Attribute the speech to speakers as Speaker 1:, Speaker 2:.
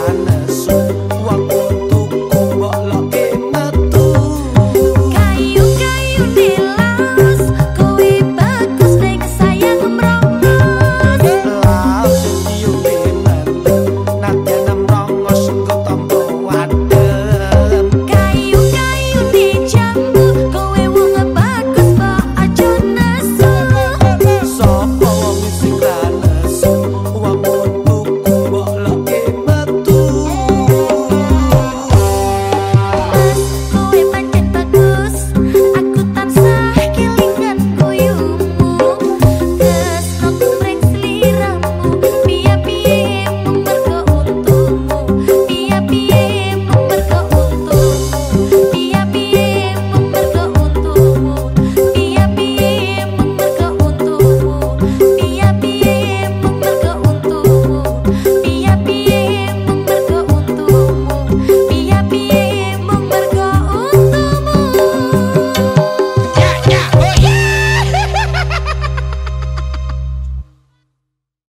Speaker 1: I